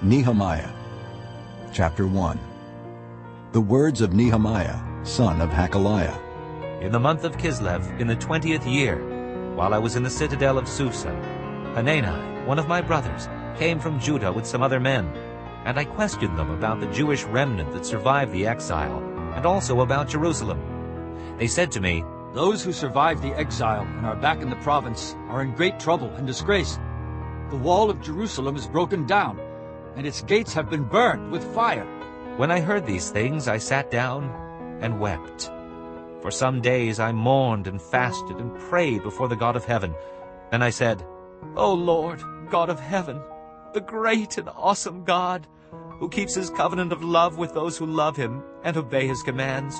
Nehemiah Chapter 1 The words of Nehemiah, son of Hachaliah. In the month of Kislev, in the twentieth year, while I was in the citadel of Susa, Hanani, one of my brothers, came from Judah with some other men, and I questioned them about the Jewish remnant that survived the exile, and also about Jerusalem. They said to me, Those who survived the exile and are back in the province are in great trouble and disgrace. The wall of Jerusalem is broken down, and its gates have been burned with fire. When I heard these things, I sat down and wept. For some days I mourned and fasted and prayed before the God of heaven. And I said, O Lord, God of heaven, the great and awesome God, who keeps his covenant of love with those who love him and obey his commands.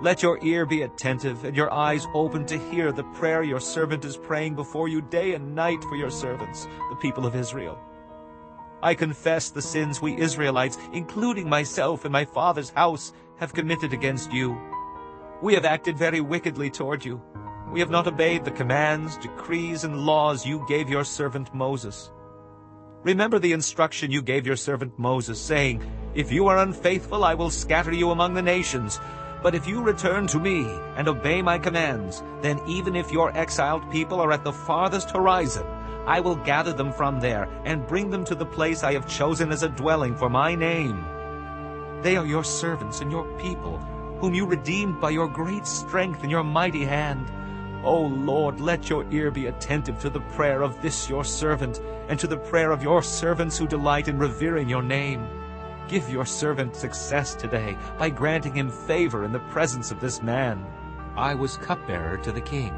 Let your ear be attentive and your eyes open to hear the prayer your servant is praying before you day and night for your servants, the people of Israel. I confess the sins we Israelites, including myself and my father's house, have committed against you. We have acted very wickedly toward you. We have not obeyed the commands, decrees, and laws you gave your servant Moses. Remember the instruction you gave your servant Moses, saying, If you are unfaithful, I will scatter you among the nations. But if you return to me and obey my commands, then even if your exiled people are at the farthest horizon, I will gather them from there and bring them to the place I have chosen as a dwelling for my name. They are your servants and your people, whom you redeemed by your great strength and your mighty hand. O Lord, let your ear be attentive to the prayer of this your servant, and to the prayer of your servants who delight in revering your name. Give your servant success today by granting him favor in the presence of this man. I was cupbearer to the king.